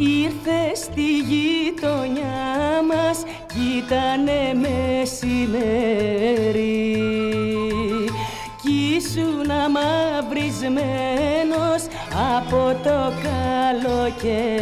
Ήρθε στη γειτονιά μας κι ήτανε μεσημέρι κι ήσουν αμαυρισμένος από το καλοκαίρι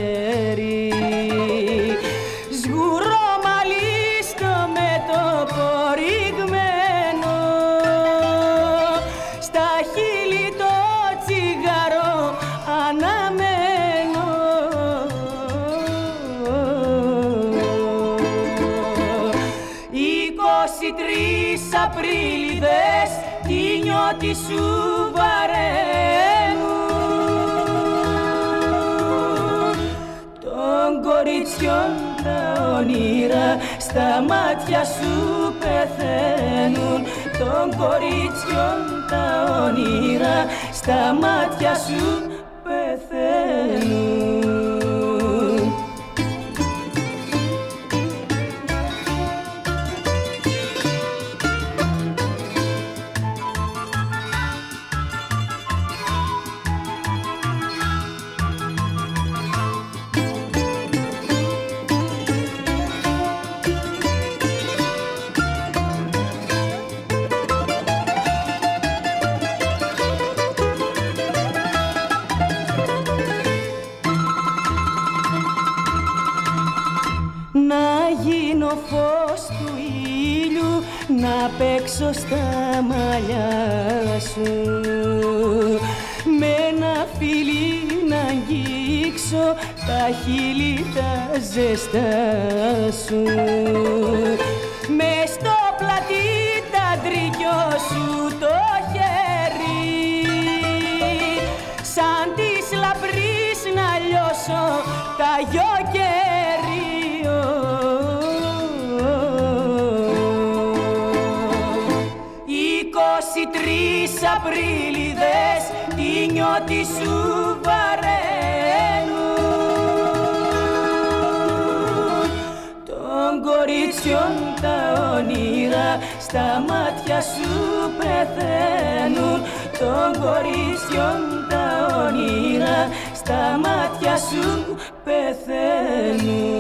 Απρίλιδες τι νιώτη σου βαραίνουν Των κοριτσιών τα όνειρα στα μάτια σου πεθαίνουν. Των κοριτσιών τα όνειρα στα μάτια σου παίξω στα μαλλιά σου. Με ένα φιλί να αγγίξω τα χείλη τα ζεστά σου. Με στο πλατή τα τριγιό σου το χέρι. Σαν της λαμπρής να λιώσω τα γιο Απρίλιδες τη νιώτη σου βαραίνουν. Των κοριτσιών τα όνειρα στα μάτια σου πεθαίνουν. Των κοριτσιών τα όνειρα στα μάτια σου πεθαίνουν